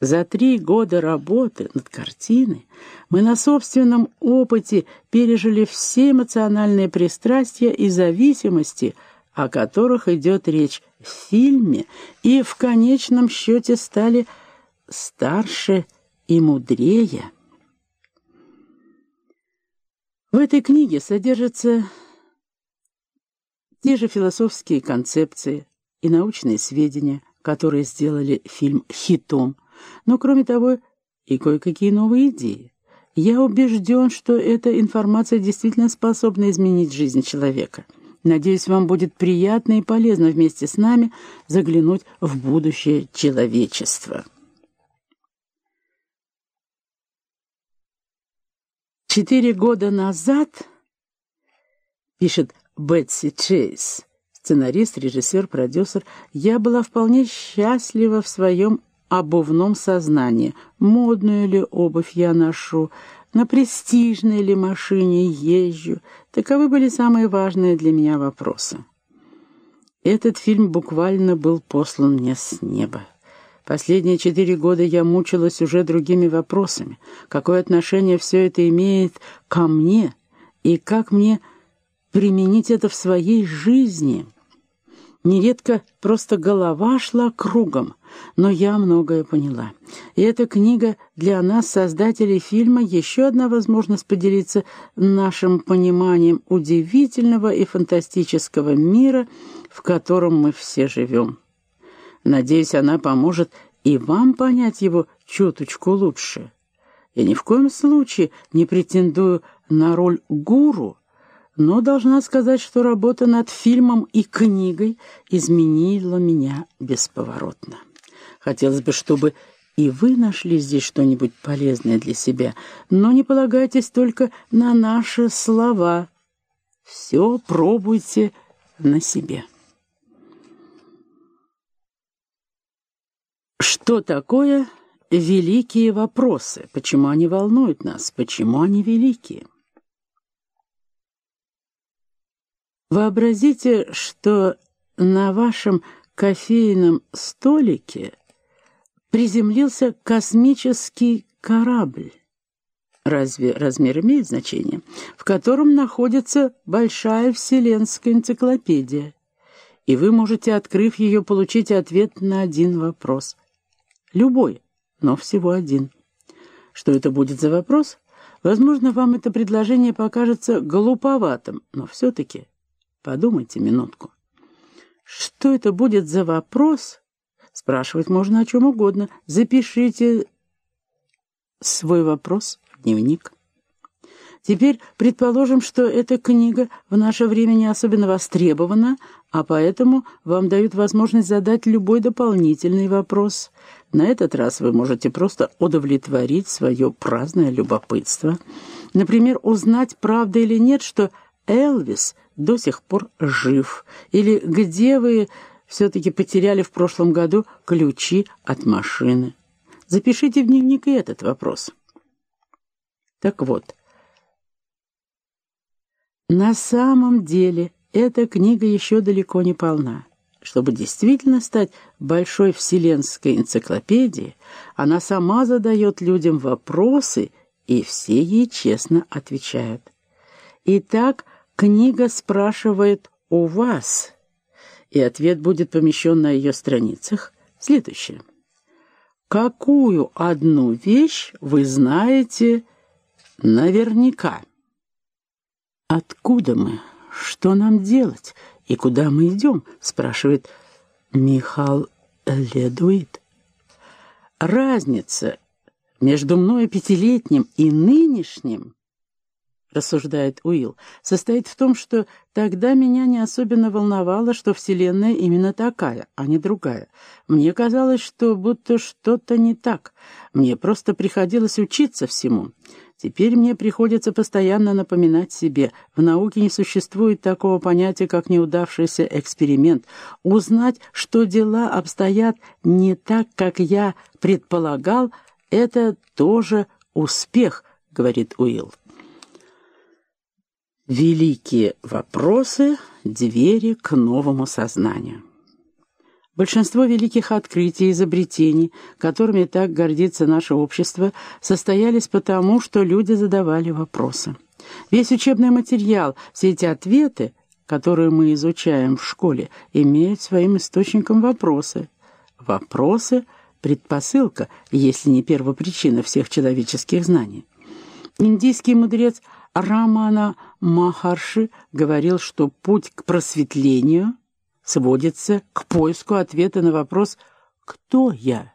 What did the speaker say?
За три года работы над картиной мы на собственном опыте пережили все эмоциональные пристрастия и зависимости, о которых идет речь в фильме, и в конечном счете стали старше и мудрее. В этой книге содержатся те же философские концепции и научные сведения, которые сделали фильм хитом, но, кроме того, и кое-какие новые идеи. Я убежден, что эта информация действительно способна изменить жизнь человека. Надеюсь, вам будет приятно и полезно вместе с нами заглянуть в будущее человечества. Четыре года назад, пишет Бетси Чейз, сценарист, режиссер, продюсер, я была вполне счастлива в своем обувном сознании. Модную ли обувь я ношу, на престижной ли машине езжу. Таковы были самые важные для меня вопросы. Этот фильм буквально был послан мне с неба. Последние четыре года я мучилась уже другими вопросами. Какое отношение все это имеет ко мне и как мне применить это в своей жизни?» Нередко просто голова шла кругом, но я многое поняла. И эта книга для нас, создателей фильма, еще одна возможность поделиться нашим пониманием удивительного и фантастического мира, в котором мы все живем. Надеюсь, она поможет и вам понять его чуточку лучше. Я ни в коем случае не претендую на роль гуру, но должна сказать, что работа над фильмом и книгой изменила меня бесповоротно. Хотелось бы, чтобы и вы нашли здесь что-нибудь полезное для себя, но не полагайтесь только на наши слова. Все пробуйте на себе. Что такое великие вопросы? Почему они волнуют нас? Почему они великие? Вообразите, что на вашем кофейном столике приземлился космический корабль. Разве размер имеет значение? В котором находится большая вселенская энциклопедия. И вы можете, открыв ее, получить ответ на один вопрос. Любой, но всего один. Что это будет за вопрос? Возможно, вам это предложение покажется глуповатым, но все-таки Подумайте минутку. Что это будет за вопрос? Спрашивать можно о чем угодно. Запишите свой вопрос в дневник. Теперь предположим, что эта книга в наше время не особенно востребована, а поэтому вам дают возможность задать любой дополнительный вопрос. На этот раз вы можете просто удовлетворить свое праздное любопытство. Например, узнать, правда или нет, что Элвис до сих пор жив? Или где вы все-таки потеряли в прошлом году ключи от машины? Запишите в дневник и этот вопрос. Так вот, на самом деле эта книга еще далеко не полна. Чтобы действительно стать большой вселенской энциклопедией, она сама задает людям вопросы, и все ей честно отвечают. Итак, Книга спрашивает «У вас?» И ответ будет помещен на ее страницах. Следующее. Какую одну вещь вы знаете наверняка? Откуда мы? Что нам делать? И куда мы идем? Спрашивает Михал Ледуит. Разница между мной пятилетним и нынешним рассуждает Уилл, состоит в том, что тогда меня не особенно волновало, что Вселенная именно такая, а не другая. Мне казалось, что будто что-то не так. Мне просто приходилось учиться всему. Теперь мне приходится постоянно напоминать себе, в науке не существует такого понятия, как неудавшийся эксперимент. Узнать, что дела обстоят не так, как я предполагал, это тоже успех, говорит Уилл. Великие вопросы, двери к новому сознанию. Большинство великих открытий и изобретений, которыми так гордится наше общество, состоялись потому, что люди задавали вопросы. Весь учебный материал, все эти ответы, которые мы изучаем в школе, имеют своим источником вопросы. Вопросы — предпосылка, если не первопричина всех человеческих знаний. Индийский мудрец Рамана Махарши говорил, что путь к просветлению — сводится к поиску ответа на вопрос «Кто я?».